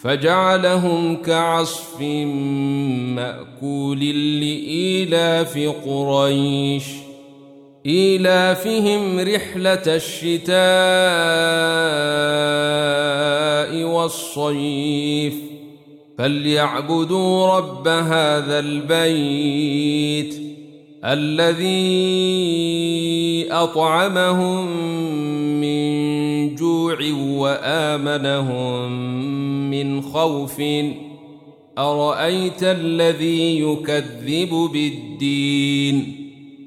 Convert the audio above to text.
فجعلهم كعصف مأكول لإيلاف قريش إيلافهم رحلة الشتاء والصيف فليعبدوا رب هذا البيت الذي أطعمهم من جوع وآمنهم من خوف. أرأيت الذي يكذب بالدين؟